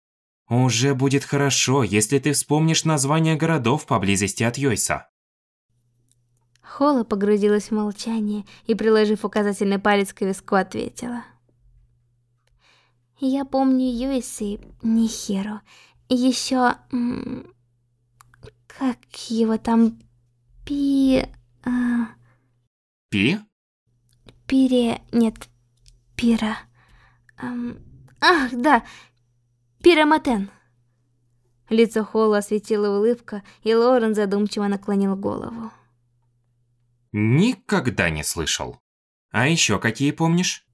Уже будет хорошо, если ты вспомнишь названия городов поблизости от Йойса. Холла погрузилась в молчание и, приложив указательный палец к виску, ответила. Я помню Йойс и Нихиру. Еще... Как его там... Пи... А... Пи? Пире... Нет, пира... Эм... Ах, да, пироматен. Лицо Холла осветила улыбка, и Лорен задумчиво наклонил голову. Никогда не слышал. А еще какие помнишь?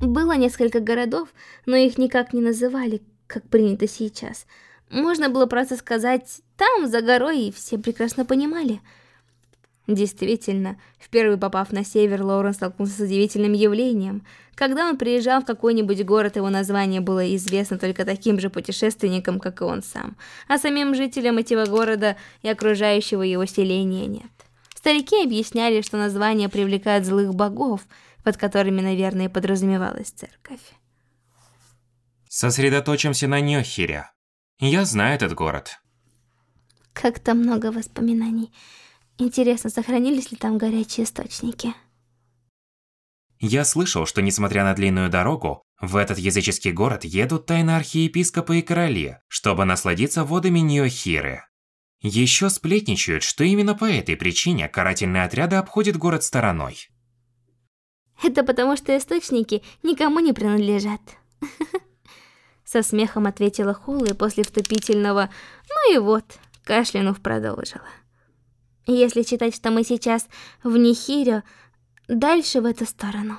Было несколько городов, но их никак не называли, как принято сейчас. Можно было просто сказать «там, за горой», и все прекрасно понимали – Действительно, впервые попав на север, Лоурен столкнулся с удивительным явлением. Когда он приезжал в какой-нибудь город, его название было известно только таким же путешественникам, как и он сам. А самим жителям этого города и окружающего его селения нет. Старики объясняли, что название привлекает злых богов, под которыми, наверное, подразумевалась церковь. Сосредоточимся на Нёхире. Я знаю этот город. Как-то много воспоминаний. Интересно, сохранились ли там горячие источники? Я слышал, что несмотря на длинную дорогу, в этот языческий город едут тайно архиепископы и короли, чтобы насладиться водами Ниохиры. Еще сплетничают, что именно по этой причине карательные отряды обходят город стороной. Это потому, что источники никому не принадлежат. Со смехом ответила Хула и после вступительного «ну и вот», кашлянув продолжила. Если считать, что мы сейчас в Нихире, дальше в эту сторону.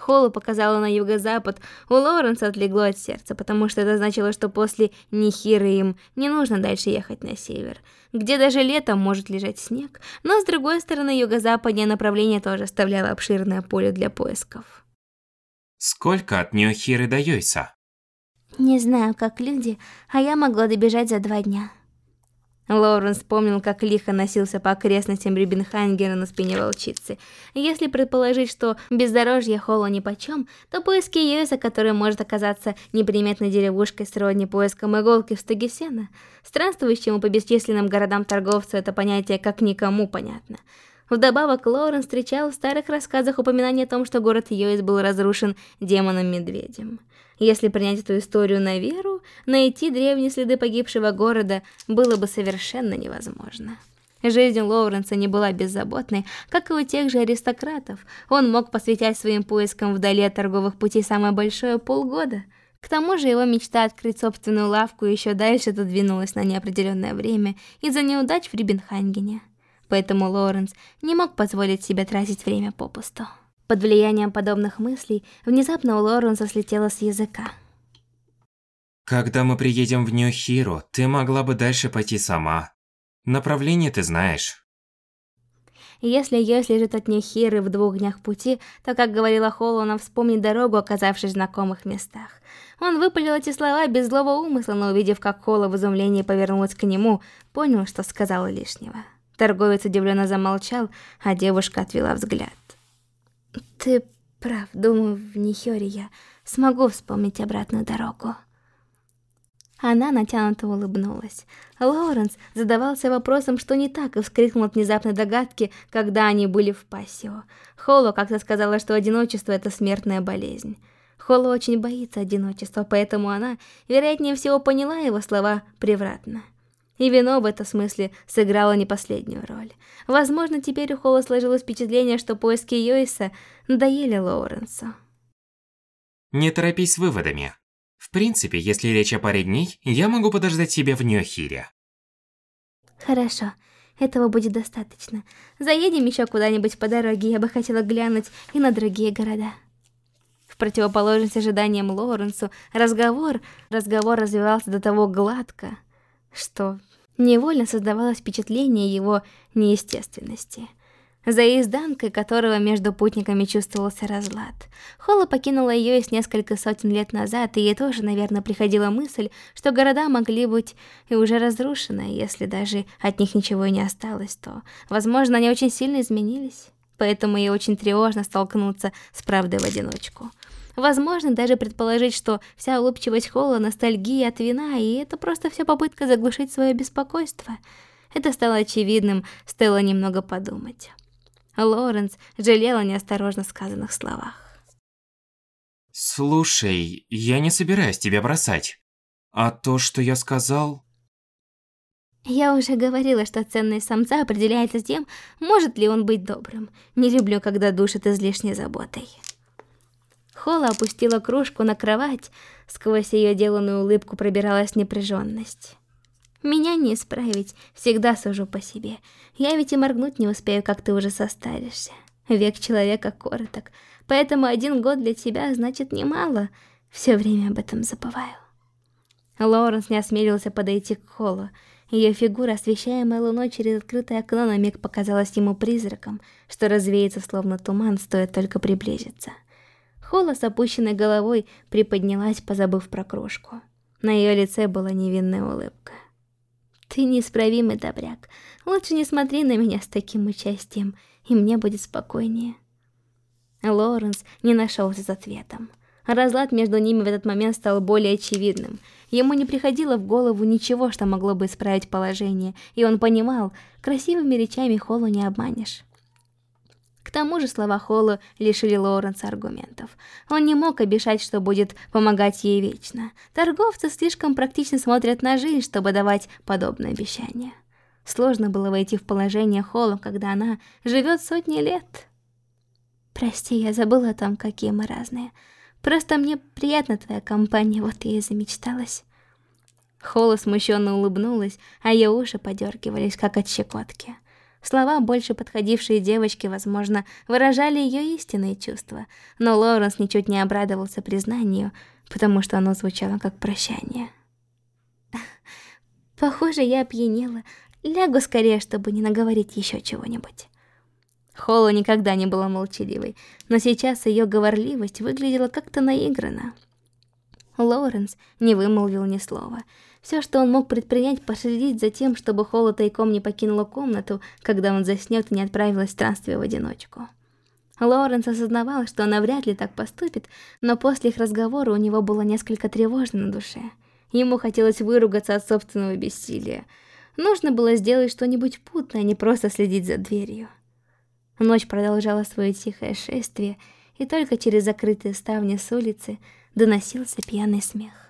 Холла показала на юго-запад, у Лоренса отлегло от сердца, потому что это значило, что после Нихиры им не нужно дальше ехать на север, где даже летом может лежать снег, но с другой стороны юго-западнее направление тоже оставляло обширное поле для поисков. Сколько от Ньохиры до Йойса? Не знаю, как люди, а я могла добежать за два дня. Лоурен вспомнил, как лихо носился по окрестностям Рибенхангера на спине волчицы. Если предположить, что бездорожье Холла нипочем, то поиски Йоиса, который может оказаться неприметной деревушкой сродни поискам иголки в стоге сена, странствующему по бесчисленным городам торговцу это понятие как никому понятно. Вдобавок, Лоурен встречал в старых рассказах упоминание о том, что город Йоис был разрушен демоном-медведем. Если принять эту историю на веру, найти древние следы погибшего города было бы совершенно невозможно. Жизнь Лоуренса не была беззаботной, как и у тех же аристократов. Он мог посвятить своим поискам вдали от торговых путей самое большое полгода. К тому же его мечта открыть собственную лавку еще дальше задвинулась на неопределенное время из-за неудач в Рибенхангене. Поэтому Лоуренс не мог позволить себе тратить время попусту. Под влиянием подобных мыслей, внезапно у Лоуренса слетело с языка. Когда мы приедем в Нью-Хиру, ты могла бы дальше пойти сама. Направление ты знаешь. Если Йос лежит от Нью-Хиры в двух днях пути, то, как говорила Холл, она вспомнит дорогу, оказавшись в знакомых местах. Он выпалил эти слова без злого умысла, но увидев, как Холла в изумлении повернулась к нему, понял, что сказала лишнего. Торговец удивленно замолчал, а девушка отвела взгляд. «Ты прав, думаю, в Нихёре я смогу вспомнить обратную дорогу». Она натянуто улыбнулась. Лоуренс задавался вопросом, что не так, и вскрикнул от внезапной догадки, когда они были в пассио. Холло как-то сказала, что одиночество — это смертная болезнь. Холло очень боится одиночества, поэтому она, вероятнее всего, поняла его слова превратно. И вино в этом смысле сыграло не последнюю роль. Возможно, теперь у Холла сложилось впечатление, что поиски Йойса надоели Лоуренсу. Не торопись с выводами. В принципе, если речь о паре дней, я могу подождать себя в Ньохире. Хорошо, этого будет достаточно. Заедем еще куда-нибудь по дороге, я бы хотела глянуть и на другие города. В противоположность ожиданиям Лоуренсу, разговор, разговор развивался до того гладко, что невольно создавалось впечатление его неестественности за изданкой которого между путниками чувствовался разлад. Холла покинула ее с несколько сотен лет назад, и ей тоже, наверное, приходила мысль, что города могли быть и уже разрушены, если даже от них ничего и не осталось, то, возможно, они очень сильно изменились. Поэтому ей очень тревожно столкнуться с правдой в одиночку. Возможно, даже предположить, что вся улыбчивость Холла — ностальгия от вина, и это просто вся попытка заглушить свое беспокойство. Это стало очевидным, стоило немного подумать. Лоренс жалел о неосторожно сказанных словах. Слушай, я не собираюсь тебя бросать. А то, что я сказал... Я уже говорила, что ценность самца определяется тем, может ли он быть добрым. Не люблю, когда душит излишней заботой. Холла опустила кружку на кровать, сквозь ее деланную улыбку пробиралась напряженность. Меня не исправить, всегда сужу по себе. Я ведь и моргнуть не успею, как ты уже состаришься. Век человека короток, поэтому один год для тебя значит немало. Все время об этом забываю. Лоуренс не осмелился подойти к холлу. Ее фигура, освещаемая луной через открытое окно, на миг показалась ему призраком, что развеется словно туман, стоит только приблизиться. Холла с опущенной головой приподнялась, позабыв про крошку. На ее лице была невинная улыбка. Ты неисправимый добряк. Лучше не смотри на меня с таким участием, и мне будет спокойнее. Лоренс не нашелся с ответом. Разлад между ними в этот момент стал более очевидным. Ему не приходило в голову ничего, что могло бы исправить положение, и он понимал, красивыми речами Холлу не обманешь. К тому же слова Холла лишили Лоуренса аргументов. Он не мог обещать, что будет помогать ей вечно. Торговцы слишком практично смотрят на жизнь, чтобы давать подобные обещания. Сложно было войти в положение Холла, когда она живет сотни лет. Прости, я забыла о том, какие мы разные. Просто мне приятна твоя компания, вот я и замечталась. Холла смущенно улыбнулась, а ее уши подергивались, как от щекотки. Слова, больше подходившие девочке, возможно, выражали ее истинные чувства, но Лоуренс ничуть не обрадовался признанию, потому что оно звучало как прощание. Похоже, я опьянела. Лягу скорее, чтобы не наговорить еще чего-нибудь. Холла никогда не была молчаливой, но сейчас ее говорливость выглядела как-то наигранно. Лоуренс не вымолвил ни слова, все, что он мог предпринять, последить за тем, чтобы Холла тайком не покинула комнату, когда он заснет и не отправилась в странствие в одиночку. Лоуренс осознавал, что она вряд ли так поступит, но после их разговора у него было несколько тревожно на душе. Ему хотелось выругаться от собственного бессилия. Нужно было сделать что-нибудь путное, а не просто следить за дверью. Ночь продолжала свое тихое шествие, и только через закрытые ставни с улицы доносился пьяный смех.